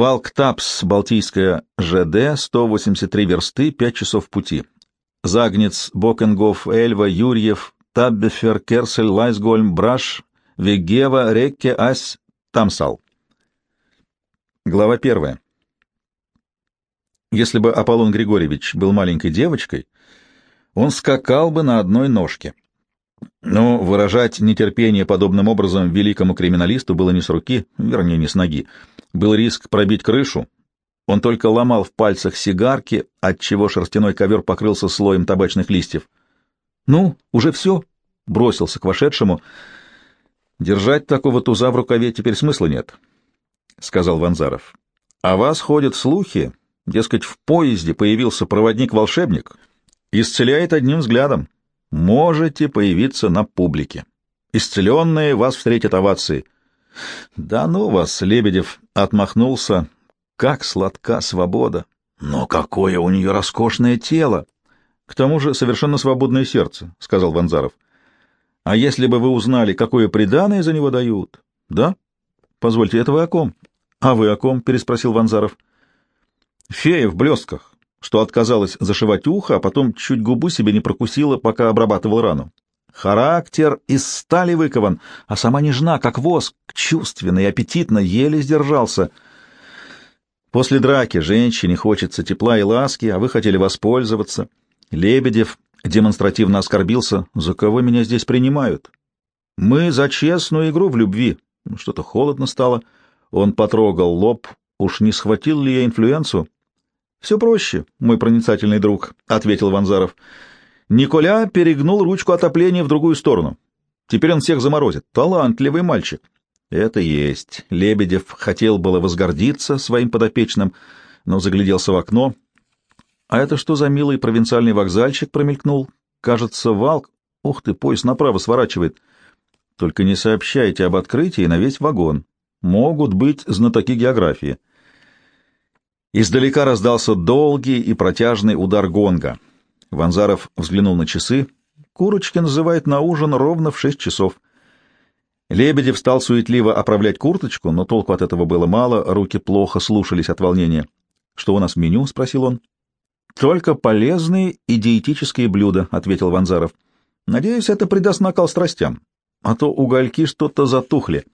Валктапс, Балтийская ЖД, 183 версты, 5 часов пути. Загнец, Бокенгоф, Эльва, Юрьев, Таббефер, Керсель, Лайсгольм, Браш, Вегева, Рекке, Ась, Тамсал. Глава первая. Если бы Аполлон Григорьевич был маленькой девочкой, он скакал бы на одной ножке. Но выражать нетерпение подобным образом великому криминалисту было не с руки, вернее, не с ноги. Был риск пробить крышу. Он только ломал в пальцах сигарки, отчего шерстяной ковер покрылся слоем табачных листьев. «Ну, уже все?» — бросился к вошедшему. «Держать такого туза в рукаве теперь смысла нет», — сказал Ванзаров. «А вас ходят слухи, дескать, в поезде появился проводник-волшебник, исцеляет одним взглядом. Можете появиться на публике. Исцеленные вас встретят овации». Да ну вас, Лебедев отмахнулся. Как сладка свобода! Но какое у нее роскошное тело! К тому же совершенно свободное сердце, — сказал Ванзаров. А если бы вы узнали, какое преданное за него дают? Да? Позвольте, это вы о ком? А вы о ком? — переспросил Ванзаров. Фея в блестках, что отказалась зашивать ухо, а потом чуть губу себе не прокусила, пока обрабатывал рану. Характер из стали выкован, а сама нежна, как воск, чувственно и аппетитно, еле сдержался. После драки женщине хочется тепла и ласки, а вы хотели воспользоваться. Лебедев демонстративно оскорбился. За кого меня здесь принимают? Мы за честную игру в любви. Что-то холодно стало. Он потрогал лоб. Уж не схватил ли я инфлюенцию? Все проще, мой проницательный друг, — ответил Ванзаров. — Николя перегнул ручку отопления в другую сторону. Теперь он всех заморозит. Талантливый мальчик. Это есть. Лебедев хотел было возгордиться своим подопечным, но загляделся в окно. А это что за милый провинциальный вокзальчик промелькнул? Кажется, вал... Ух ты, поезд направо сворачивает. Только не сообщайте об открытии на весь вагон. Могут быть знатоки географии. Издалека раздался долгий и протяжный удар гонга — Ванзаров взглянул на часы. Курочкин называет на ужин ровно в шесть часов. Лебедев стал суетливо оправлять курточку, но толку от этого было мало, руки плохо слушались от волнения. «Что у нас в меню?» — спросил он. «Только полезные и диетические блюда», — ответил Ванзаров. «Надеюсь, это придаст накал страстям, а то угольки что-то затухли».